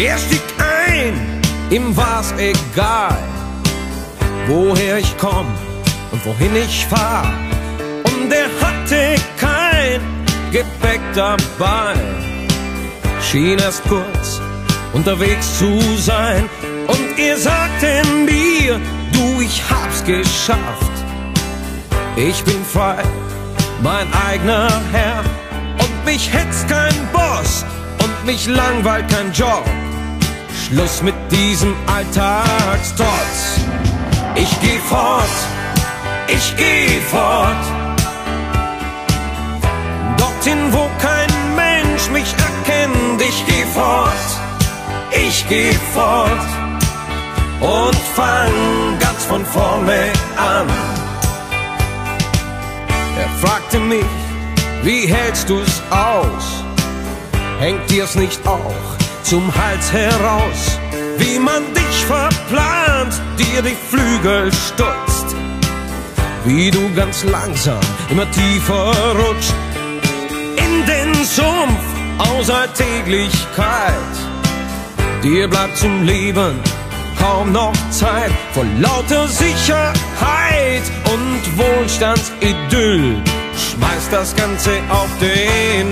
Er stieg ein, ihm war's egal, woher ich komm und wohin ich fahr. Und er hatte kein Gepäck dabei, schien erst kurz unterwegs zu sein. Und er sagte mir, du, ich hab's geschafft. Ich bin frei, mein eigener Herr. Und mich hetzt kein Boss und mich langweilt kein Job. Schluss mit diesem Alltagstrotz. Ich geh fort, ich geh fort. Dorthin, wo kein Mensch mich erkennt, ich geh fort, ich geh fort und fang ganz von vorne an. Er fragte mich, wie hältst du's aus? Hängt dir's nicht auch zum Hals heraus? Wie man dich verplant, dir die Flügel stutzt. Wie du ganz langsam immer tiefer rutscht in den Sumpf aus Alltäglichkeit. Dir bleibt zum Leben kaum noch Zeit vor lauter Sicherheit und Wohlstandsidyll. Schmeiß das Ganze auf den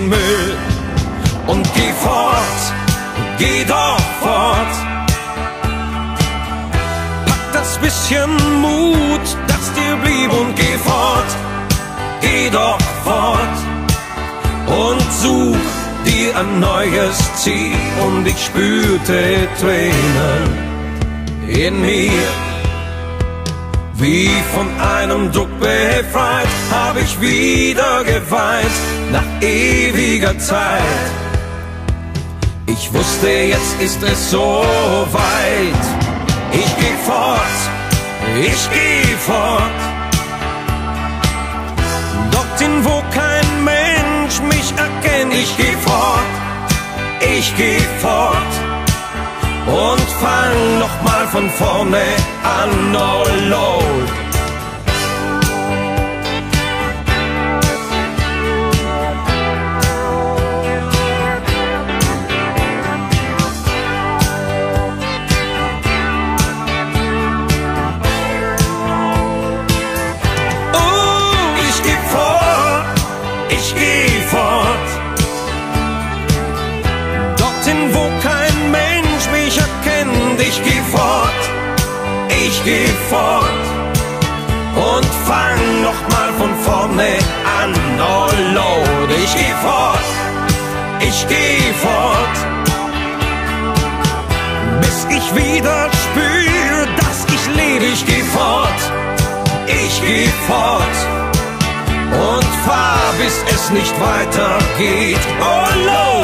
Bisschen Mut, das dir blieb und geh fort, geh doch fort und such dir ein neues Ziel und ich spürte Tränen in mir. Wie von einem Druck befreit, hab ich wieder geweint nach ewiger Zeit. Ich wusste, jetzt ist es so weit. Ich geh fort, ich geh fort. Dorthin, wo kein Mensch mich erkennt, ich geh fort, ich geh fort. Und fang noch mal von vorne an, ich geh fort. Dorthin, wo kein Mensch mich erkennt, ich geh fort, ich geh fort und fang noch mal von vorne an, no load. Ich geh fort, ich geh fort, bis ich wieder spür, dass ich lebe. Ich geh fort, ich geh fort und fahr, bis es nicht weitergeht. Oh load.